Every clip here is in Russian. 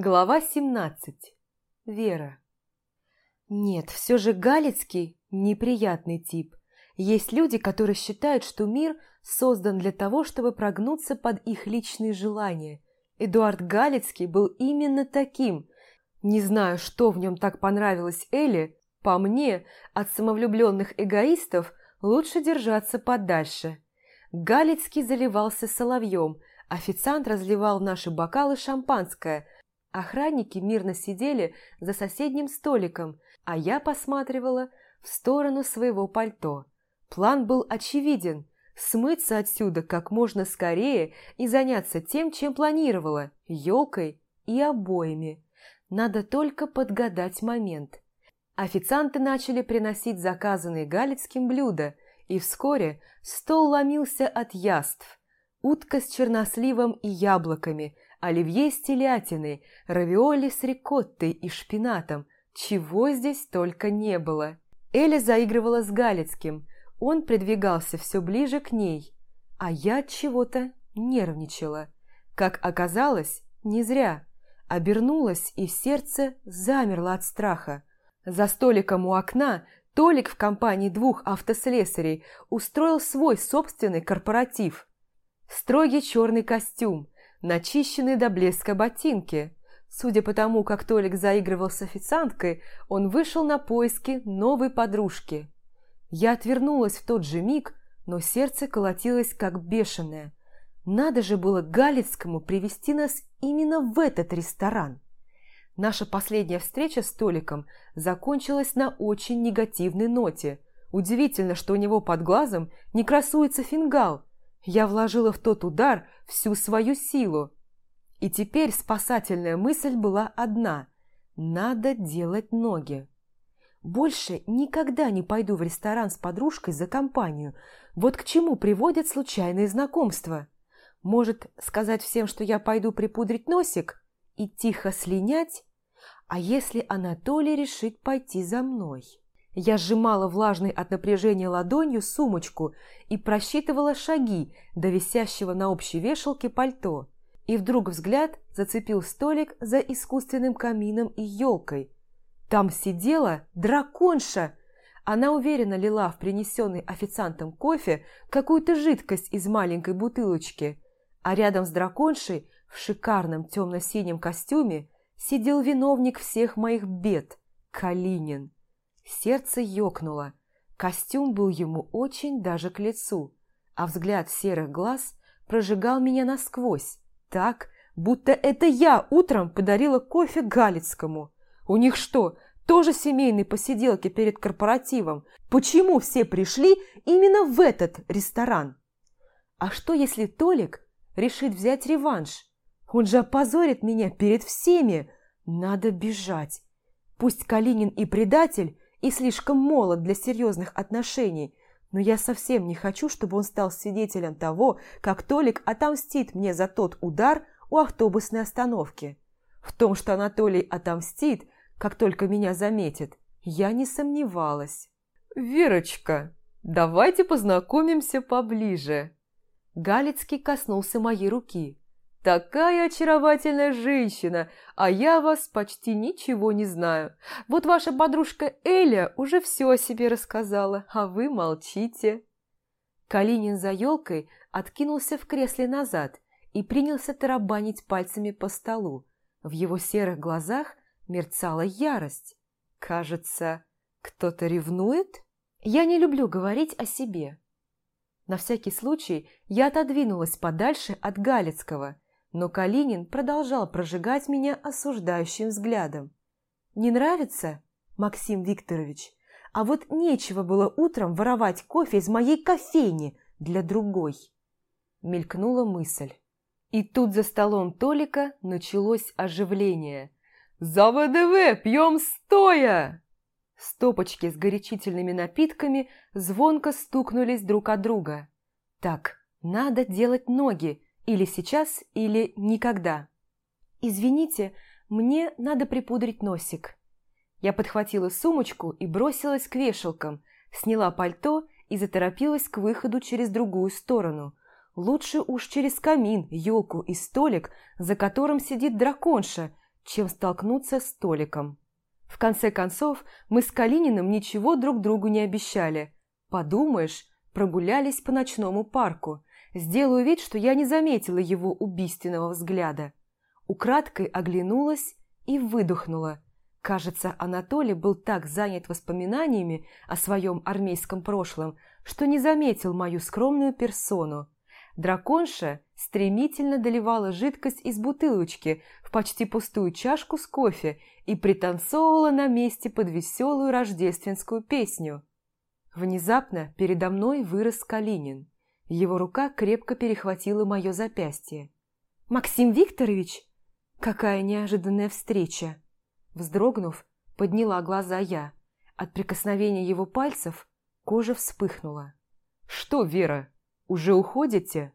Глава 17. Вера. Нет, все же Галицкий – неприятный тип. Есть люди, которые считают, что мир создан для того, чтобы прогнуться под их личные желания. Эдуард Галицкий был именно таким. Не знаю, что в нем так понравилось Эле, по мне, от самовлюбленных эгоистов лучше держаться подальше. Галицкий заливался соловьем, официант разливал наши бокалы шампанское – Охранники мирно сидели за соседним столиком, а я посматривала в сторону своего пальто. План был очевиден – смыться отсюда как можно скорее и заняться тем, чем планировала – елкой и обоями. Надо только подгадать момент. Официанты начали приносить заказанные Галицким блюда, и вскоре стол ломился от яств. Утка с черносливом и яблоками – оливье с телятиной, равиоли с рикоттой и шпинатом, чего здесь только не было. Эля заигрывала с Галицким, он придвигался все ближе к ней, а я чего-то нервничала. Как оказалось, не зря. Обернулась, и сердце замерло от страха. За столиком у окна Толик в компании двух автослесарей устроил свой собственный корпоратив. Строгий черный костюм, начищенные до блеска ботинки. Судя по тому, как Толик заигрывал с официанткой, он вышел на поиски новой подружки. Я отвернулась в тот же миг, но сердце колотилось как бешеное. Надо же было Галицкому привести нас именно в этот ресторан. Наша последняя встреча с Толиком закончилась на очень негативной ноте. Удивительно, что у него под глазом не красуется фингал – я вложила в тот удар всю свою силу. И теперь спасательная мысль была одна – надо делать ноги. Больше никогда не пойду в ресторан с подружкой за компанию. Вот к чему приводят случайные знакомства. Может, сказать всем, что я пойду припудрить носик и тихо слинять? А если Анатолий решит пойти за мной? Я сжимала влажной от напряжения ладонью сумочку и просчитывала шаги до висящего на общей вешалке пальто. И вдруг взгляд зацепил столик за искусственным камином и елкой. Там сидела драконша. Она уверенно лила в принесенный официантом кофе какую-то жидкость из маленькой бутылочки, а рядом с драконшей в шикарном темно-синем костюме сидел виновник всех моих бед – Калинин. Сердце ёкнуло. Костюм был ему очень даже к лицу, а взгляд серых глаз прожигал меня насквозь, так, будто это я утром подарила кофе Галицкому. У них что, тоже семейные посиделки перед корпоративом? Почему все пришли именно в этот ресторан? А что, если Толик решит взять реванш? Он же опозорит меня перед всеми. Надо бежать. Пусть Калинин и предатель, и слишком молод для серьезных отношений, но я совсем не хочу, чтобы он стал свидетелем того, как Толик отомстит мне за тот удар у автобусной остановки. В том, что Анатолий отомстит, как только меня заметит, я не сомневалась. «Верочка, давайте познакомимся поближе». Галицкий коснулся моей руки. Такая очаровательная женщина, а я вас почти ничего не знаю. Вот ваша подружка Эля уже все о себе рассказала, а вы молчите». Калинин за елкой откинулся в кресле назад и принялся тарабанить пальцами по столу. В его серых глазах мерцала ярость. «Кажется, кто-то ревнует?» «Я не люблю говорить о себе». На всякий случай я отодвинулась подальше от Галицкого – но Калинин продолжал прожигать меня осуждающим взглядом. «Не нравится, Максим Викторович? А вот нечего было утром воровать кофе из моей кофейни для другой». Мелькнула мысль. И тут за столом Толика началось оживление. «За ВДВ пьем стоя!» Стопочки с горячительными напитками звонко стукнулись друг от друга. «Так, надо делать ноги, или сейчас, или никогда. «Извините, мне надо припудрить носик». Я подхватила сумочку и бросилась к вешалкам, сняла пальто и заторопилась к выходу через другую сторону. Лучше уж через камин, елку и столик, за которым сидит драконша, чем столкнуться с Толиком. В конце концов, мы с Калининым ничего друг другу не обещали. Подумаешь, прогулялись по ночному парку. Сделаю вид, что я не заметила его убийственного взгляда. Украдкой оглянулась и выдохнула. Кажется, Анатолий был так занят воспоминаниями о своем армейском прошлом, что не заметил мою скромную персону. Драконша стремительно доливала жидкость из бутылочки в почти пустую чашку с кофе и пританцовывала на месте под веселую рождественскую песню. Внезапно передо мной вырос Калинин. Его рука крепко перехватила мое запястье. «Максим Викторович!» Какая неожиданная встреча! Вздрогнув, подняла глаза я. От прикосновения его пальцев кожа вспыхнула. «Что, Вера, уже уходите?»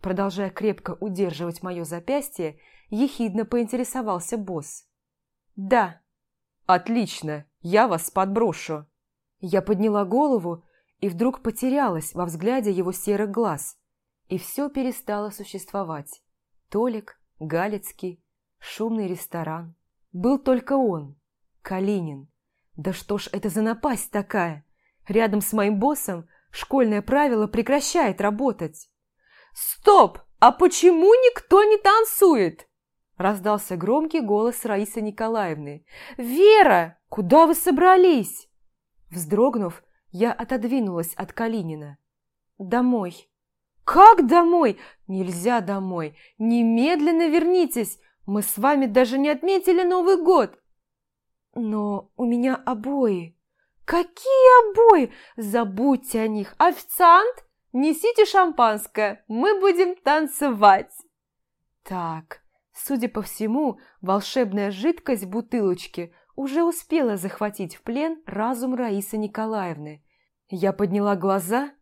Продолжая крепко удерживать мое запястье, ехидно поинтересовался босс. «Да». «Отлично, я вас подброшу». Я подняла голову и вдруг потерялась во взгляде его серых глаз, и все перестало существовать. Толик, Галицкий, шумный ресторан. Был только он, Калинин. Да что ж это за напасть такая? Рядом с моим боссом школьное правило прекращает работать. «Стоп! А почему никто не танцует?» Раздался громкий голос Раисы Николаевны. «Вера, куда вы собрались?» Вздрогнув, я отодвинулась от Калинина. «Домой». «Как домой? Нельзя домой. Немедленно вернитесь. Мы с вами даже не отметили Новый год». «Но у меня обои». «Какие обои? Забудьте о них. Официант, несите шампанское. Мы будем танцевать». Так, судя по всему, волшебная жидкость в бутылочке уже успела захватить в плен разум Раисы Николаевны. Я подняла глаза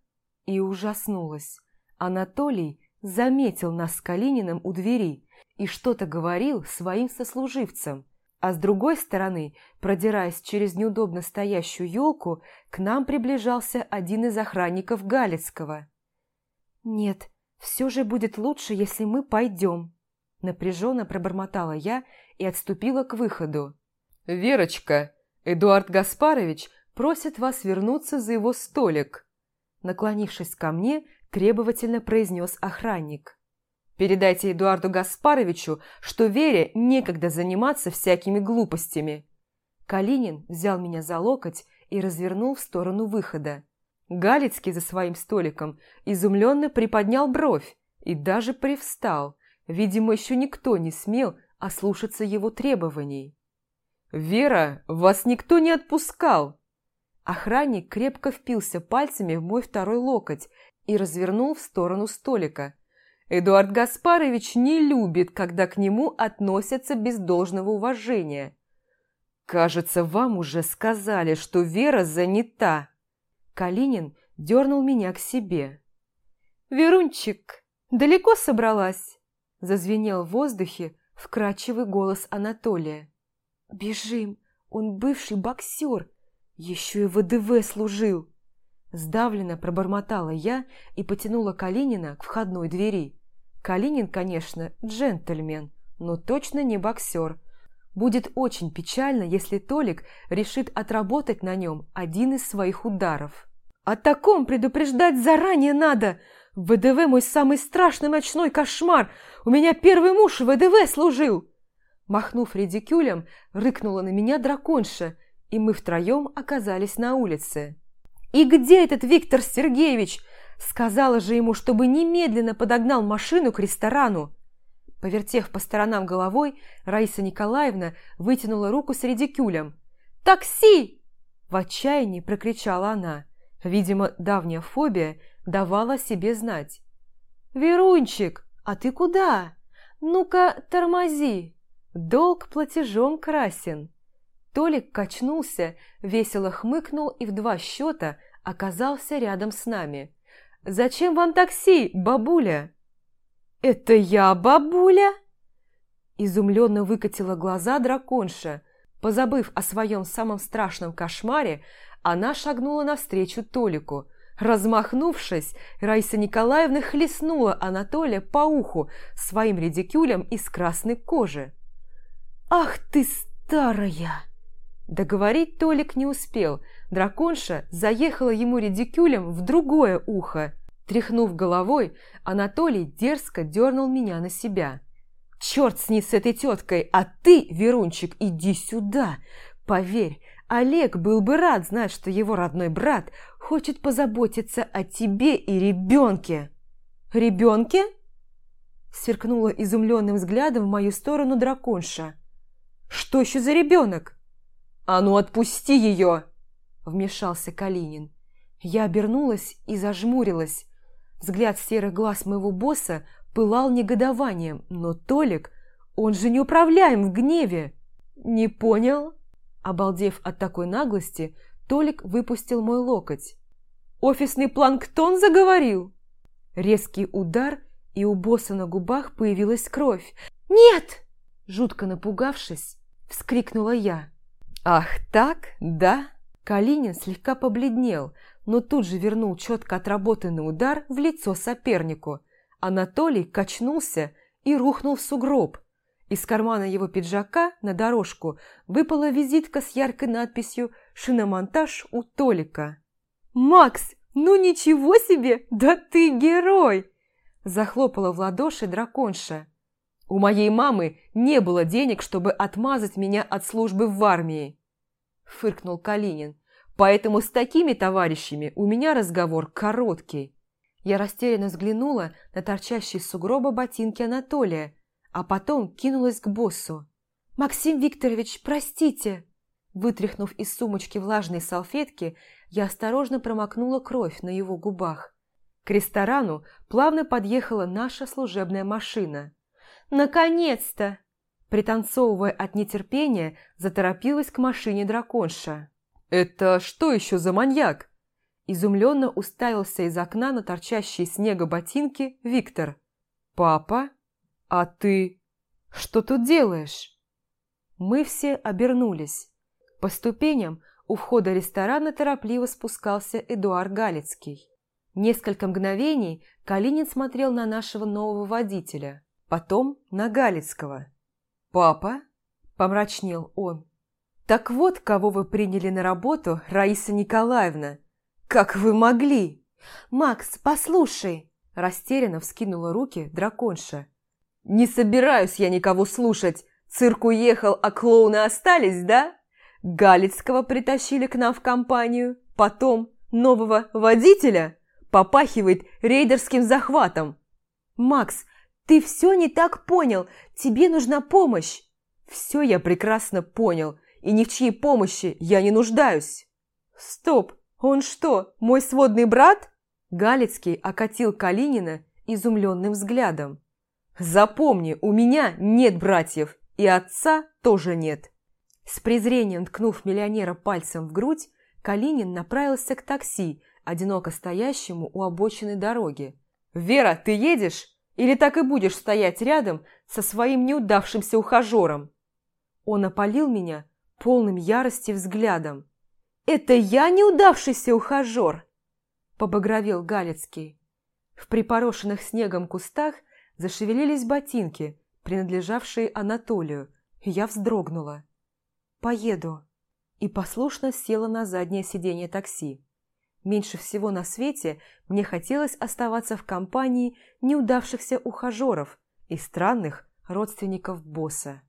и ужаснулась. Анатолий заметил нас с Калининым у двери и что-то говорил своим сослуживцам, а с другой стороны, продираясь через неудобно стоящую елку, к нам приближался один из охранников Галицкого. «Нет, все же будет лучше, если мы пойдем», – напряженно пробормотала я и отступила к выходу. «Верочка, Эдуард Гаспарович просит вас вернуться за его столик», наклонившись ко мне, требовательно произнес охранник. «Передайте Эдуарду Гаспаровичу, что Вере некогда заниматься всякими глупостями». Калинин взял меня за локоть и развернул в сторону выхода. Галицкий за своим столиком изумленно приподнял бровь и даже привстал. Видимо, еще никто не смел ослушаться его требований. «Вера, вас никто не отпускал!» Охранник крепко впился пальцами в мой второй локоть и развернул в сторону столика. Эдуард Гаспарович не любит, когда к нему относятся без должного уважения. «Кажется, вам уже сказали, что Вера занята». Калинин дернул меня к себе. «Верунчик, далеко собралась?» Зазвенел в воздухе вкрадчивый голос Анатолия. «Бежим, он бывший боксер, еще и ВДВ служил». Сдавленно пробормотала я и потянула Калинина к входной двери. Калинин, конечно, джентльмен, но точно не боксер. Будет очень печально, если Толик решит отработать на нем один из своих ударов. «О таком предупреждать заранее надо! ВДВ мой самый страшный ночной кошмар! У меня первый муж в ВДВ служил!» Махнув редикюлем, рыкнула на меня драконша, и мы втроем оказались на улице. «И где этот Виктор Сергеевич?» Сказала же ему, чтобы немедленно подогнал машину к ресторану. Повертев по сторонам головой, Раиса Николаевна вытянула руку с редикюлем. «Такси!» В отчаянии прокричала она. Видимо, давняя фобия давала себе знать. «Верунчик, а ты куда? Ну-ка, тормози! Долг платежом красен!» Толик качнулся, весело хмыкнул и в два счета оказался рядом с нами. «Зачем вам такси, бабуля?» «Это я, бабуля?» Изумленно выкатила глаза драконша. Позабыв о своем самом страшном кошмаре, она шагнула навстречу Толику. Размахнувшись, Раиса Николаевна хлестнула Анатолия по уху своим редикюлем из красной кожи. «Ах ты старая!» Договорить Толик не успел. Драконша заехала ему редикюлем в другое ухо. Тряхнув головой, Анатолий дерзко дернул меня на себя. «Черт с ней с этой теткой, а ты, Верунчик, иди сюда! Поверь, Олег был бы рад знать, что его родной брат хочет позаботиться о тебе и ребенке». «Ребенке?» Сверкнула изумленным взглядом в мою сторону драконша. «Что еще за ребенок?» «А ну отпусти ее!» Вмешался Калинин. Я обернулась и зажмурилась. Взгляд серых глаз моего босса пылал негодованием, но Толик, он же неуправляем в гневе. «Не понял?» Обалдев от такой наглости, Толик выпустил мой локоть. «Офисный планктон заговорил?» Резкий удар, и у босса на губах появилась кровь. «Нет!» Жутко напугавшись, вскрикнула я. «Ах так, да?» Калинин слегка побледнел, но тут же вернул четко отработанный удар в лицо сопернику. Анатолий качнулся и рухнул в сугроб. Из кармана его пиджака на дорожку выпала визитка с яркой надписью «Шиномонтаж у Толика». «Макс, ну ничего себе! Да ты герой!» Захлопала в ладоши драконша. «У моей мамы не было денег, чтобы отмазать меня от службы в армии», – фыркнул Калинин. «Поэтому с такими товарищами у меня разговор короткий». Я растерянно взглянула на торчащие из сугроба ботинки Анатолия, а потом кинулась к боссу. «Максим Викторович, простите!» Вытряхнув из сумочки влажные салфетки, я осторожно промокнула кровь на его губах. К ресторану плавно подъехала наша служебная машина. «Наконец-то!» Пританцовывая от нетерпения, заторопилась к машине драконша. «Это что еще за маньяк?» Изумленно уставился из окна на торчащие снега ботинки Виктор. «Папа? А ты? Что тут делаешь?» Мы все обернулись. По ступеням у входа ресторана торопливо спускался Эдуард Галицкий. Несколько мгновений Калинин смотрел на нашего нового водителя, потом на Галицкого. «Папа?» – помрачнел он. «Так вот, кого вы приняли на работу, Раиса Николаевна. Как вы могли?» «Макс, послушай!» – растерянно вскинула руки драконша. «Не собираюсь я никого слушать. Цирк уехал, а клоуны остались, да? Галицкого притащили к нам в компанию, потом нового водителя?» попахивает рейдерским захватом. «Макс, ты все не так понял, тебе нужна помощь!» «Все я прекрасно понял, и ни в чьей помощи я не нуждаюсь!» «Стоп, он что, мой сводный брат?» Галицкий окатил Калинина изумленным взглядом. «Запомни, у меня нет братьев, и отца тоже нет!» С презрением ткнув миллионера пальцем в грудь, Калинин направился к такси, одиноко стоящему у обочины дороги. «Вера, ты едешь? Или так и будешь стоять рядом со своим неудавшимся ухажером?» Он опалил меня полным ярости взглядом. «Это я неудавшийся ухажер?» Побагровел Галицкий. В припорошенных снегом кустах зашевелились ботинки, принадлежавшие Анатолию. Я вздрогнула. «Поеду» и послушно села на заднее сиденье такси. Меньше всего на свете мне хотелось оставаться в компании неудавшихся ухажеров и странных родственников босса.